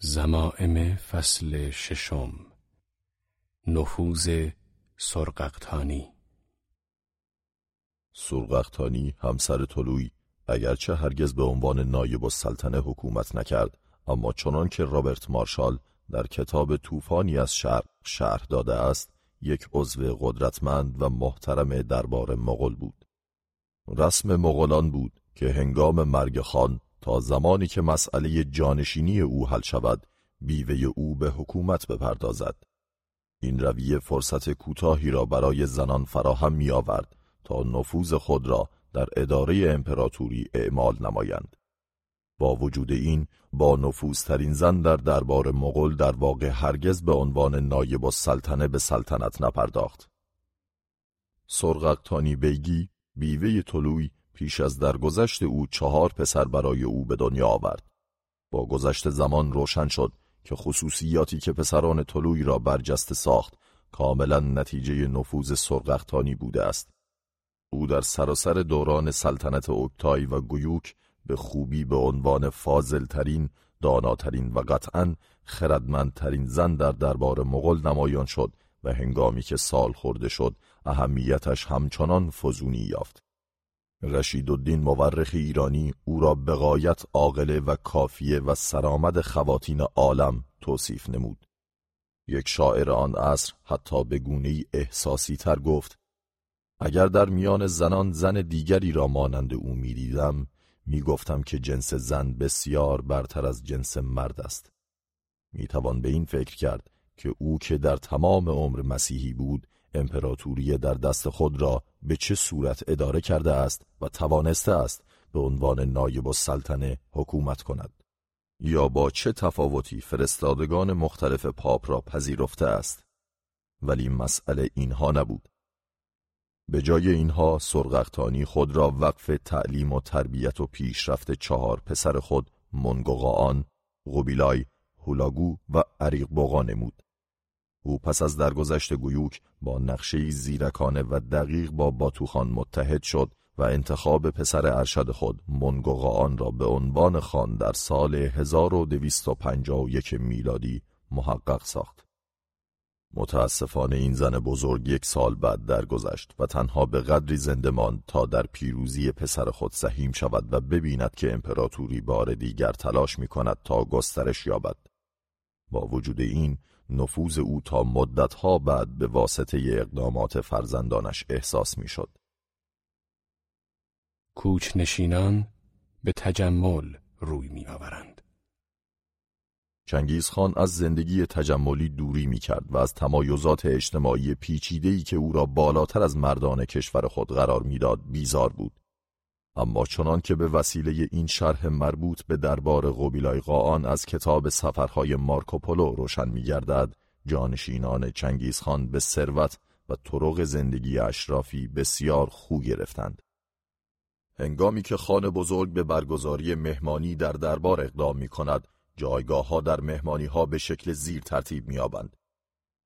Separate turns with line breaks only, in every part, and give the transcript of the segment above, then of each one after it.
زمائم فصل ششم. نفوذ سرققتانی.
سرققتانی همسر طلوی اگرچه هرگز به عنوان نایب السلطنه حکومت نکرد اما چنان که رابرت مارشال در کتاب طوفانی از شرق شرح داده است یک عضو قدرتمند و محترم دربار مغل بود. رسم مغولان بود که هنگام مرگ خان تا زمانی که مسئله جانشینی او حل شود بیوه او به حکومت بپردازد. این رویه فرصت کوتاهی را برای زنان فراهم می آورد تا نفوذ خود را در اداره امپراتوری اعمال نمایند. با وجود این با نفوذترین زن در دربار مغول در واقع هرگز به عنوان نایب السلطنه به سلطنت نپرداخت. سرغقتانی بیگی بیوه طلوی پیش از درگذشت او چهار پسر برای او به دنیا آورد. با گذشت زمان روشن شد که خصوصیاتی که پسران طلوی را برجسته ساخت کاملا نتیجه نفوذ سرغختانی بوده است. او در سراسر دوران سلطنت اوکتای و گیوک به خوبی به عنوان فاضلترین، داناترین و قطعا خردمندترین زن در دربار مغل نمایان شد و هنگامی که سال خورده شد اهمیتش همچنان فزونی یافت. رشید الدین مورخ ایرانی او را بقایت عاقله و کافیه و سرآمد خواتین عالم توصیف نمود. یک شاعر آن عصر حتی به گونه احساسی تر گفت اگر در میان زنان زن دیگری را مانند او می دیدم می گفتم که جنس زن بسیار برتر از جنس مرد است. می توان به این فکر کرد که او که در تمام عمر مسیحی بود امپراتوری در دست خود را به چه صورت اداره کرده است و توانسته است به عنوان نایب السلطنه حکومت کند؟ یا با چه تفاوتی فرستادگان مختلف پاپ را پذیرفته است؟ ولی مسئله اینها نبود. به جای اینها سرغختانی خود را وقف تعلیم و تربیت و پیشرفت چهار پسر خود منگوغان، غوبیلای، هولاگو و عریق بوغا نمود. او پس از درگذشت گویوک با نقشه زیرکانه و دقیق با باتوخان متحد شد و انتخاب پسر ارشد خود منگوغان را به عنوان خان در سال 1251 میلادی محقق ساخت. متاسفانه این زن بزرگ یک سال بعد درگذشت و تنها به قدری زنده ماند تا در پیروزی پسر خود سهیم شود و ببیند که امپراتوری بار دیگر تلاش می کند تا گسترش یابد. با وجود این نفوذ او تا مدتها بعد به واسطه اقدامات فرزندانش احساس می‌شد.
کوچ نشینان به تجمل روی می آورند.
چنگیز خان از زندگی تجملی دوری می کرد و از تمایزات اجتماعی پیچیده‌ای که او را بالاتر از مردان کشور خود قرار می‌داد بیزار بود. اما چنان که به وسیله این شرح مربوط به دربار قبیلای قاان از کتاب سفرهای مارکوپولو روشن می‌گردد جانشینان چنگیزخان به ثروت و طرق زندگی اشرافی بسیار خو گرفتند هنگامی که خان بزرگ به برگزاری مهمانی در دربار اقدام می کند جایگاه ها در مهمانی ها به شکل زیر ترتیب می آبند.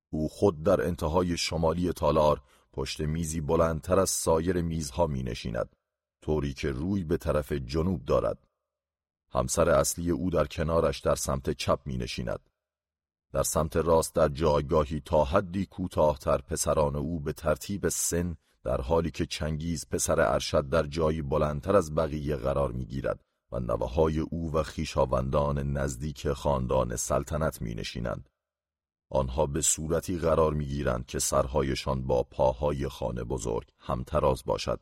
او خود در انتهای شمالی تالار پشت میزی بلندتر از سایر میزها می نشیند طوری که روی به طرف جنوب دارد. همسر اصلی او در کنارش در سمت چپ می نشیند در سمت راست در جایگاهی تا حدی کوتاهتر پسران او به ترتیب سن در حالی که چنگیز پسر ارشد در جایی بلندتر از بقیه قرار می گیرد و نوههای او و خیشاوندان نزدیک خاندان سلطنت می نشینند. آنها به صورتی قرار می گیرند که سرهایشان با پاهای خانه بزرگ همتراز باشد.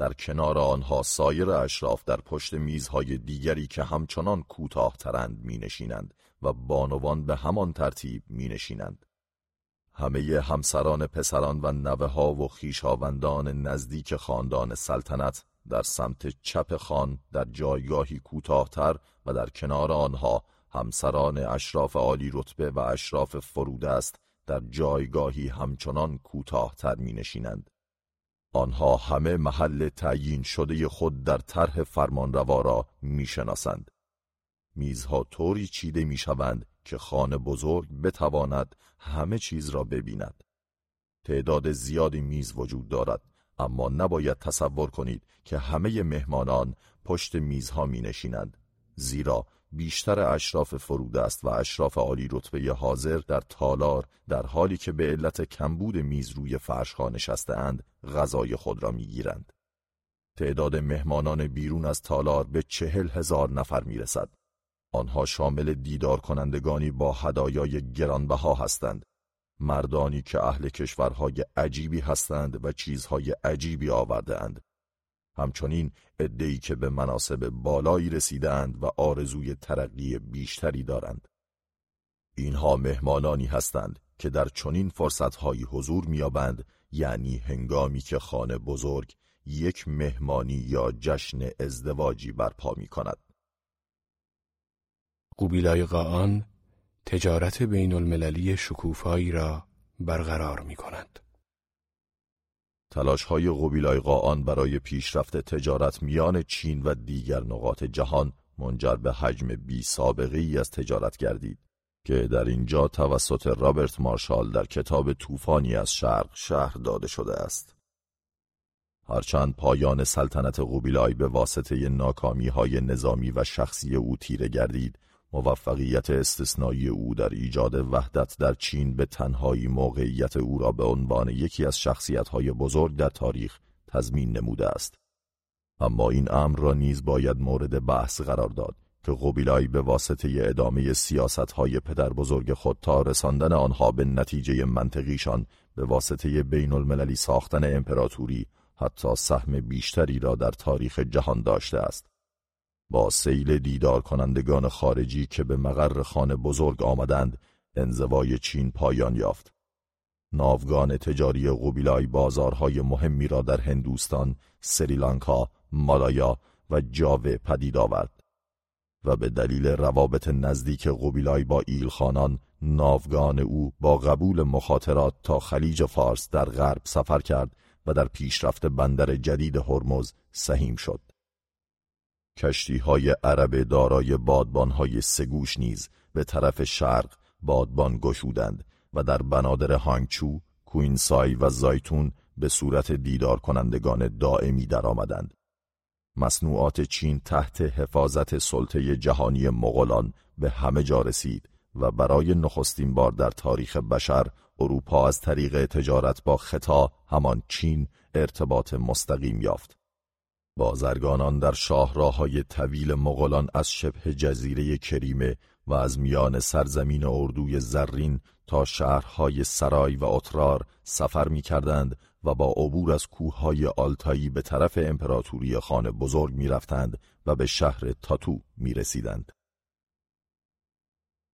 در کنار آنها سایر اشراف در پشت میزهای دیگری که همچنان کوتاهترند می نشینند و بانوان به همان ترتیب می نشینند. همه همسران پسران و نوه ها و خیشاوندان نزدیک خاندان سلطنت در سمت چپ خان در جایگاهی کوتاهتر و در کنار آنها همسران اشراف عالی رتبه و اشراف فرود است در جایگاهی همچنان کوتاهتر می نشینند. آنها همه محل تعیین شده خود در طرح فرمانروا را می‌شناسند. میزها طوری چیده می‌شوند که خانه بزرگ بتواند همه چیز را ببیند. تعداد زیادی میز وجود دارد اما نباید تصور کنید که همه مهمانان پشت میزها می نشینند زیرا بیشتر اشراف است و اشراف عالی رتبه حاضر در تالار در حالی که به علت کمبود میز روی فرشها نشسته اند غذای خود را می‌گیرند. تعداد مهمانان بیرون از تالار به چهل هزار نفر می‌رسد. آنها شامل دیدار کنندگانی با هدایای گرانبها هستند. مردانی که اهل کشورهای عجیبی هستند و چیزهای عجیبی آورده اند. همچنین ادهی که به مناسب بالایی رسیدند و آرزوی ترقی بیشتری دارند. اینها مهمانانی هستند که در چنین فرصتهایی حضور میابند یعنی هنگامی که خانه بزرگ یک مهمانی یا جشن ازدواجی برپا می کند.
قوبیلای قاان تجارت بین المللی شکوفایی را برقرار می کند.
تلاش های قبیلای قاان برای پیشرفت تجارت میان چین و دیگر نقاط جهان منجر به حجم بی سابقه ای از تجارت گردید که در اینجا توسط رابرت مارشال در کتاب طوفانی از شرق شهر داده شده است. هرچند پایان سلطنت قبیلای به واسطه ناکامی های نظامی و شخصی او تیره گردید موفقیت استثنایی او در ایجاد وحدت در چین به تنهایی موقعیت او را به عنوان یکی از شخصیت‌های بزرگ در تاریخ تضمین نموده است. اما این امر را نیز باید مورد بحث قرار داد که قبیلای به واسطه ادامه سیاست‌های پدر بزرگ خود تا رساندن آنها به نتیجه منطقیشان به واسطه بین المللی ساختن امپراتوری حتی سهم بیشتری را در تاریخ جهان داشته است. با سیل دیدار کنندگان خارجی که به مقر خانه بزرگ آمدند انزوای چین پایان یافت. ناوگان تجاری قبیلای بازارهای مهمی را در هندوستان، سریلانکا، مالایا و جاوه پدید آورد و به دلیل روابط نزدیک قبیلای با ایلخانان ناوگان او با قبول مخاطرات تا خلیج فارس در غرب سفر کرد و در پیشرفت بندر جدید هرمز سهیم شد. کشتی های عرب دارای بادبان های سگوش نیز به طرف شرق بادبان گشودند و در بنادر هانگچو، کوینسای و زایتون به صورت دیدار کنندگان دائمی درآمدند. مصنوعات چین تحت حفاظت سلطه جهانی مغولان به همه جا رسید و برای نخستین بار در تاریخ بشر اروپا از طریق تجارت با خطا همان چین ارتباط مستقیم یافت. بازرگانان در شاهراهای طویل مغولان از شبه جزیره کریمه و از میان سرزمین اردوی زرین تا شهرهای سرای و اترار سفر می کردند و با عبور از کوههای آلتایی به طرف امپراتوری خانه بزرگ می رفتند و به شهر تاتو می رسیدند.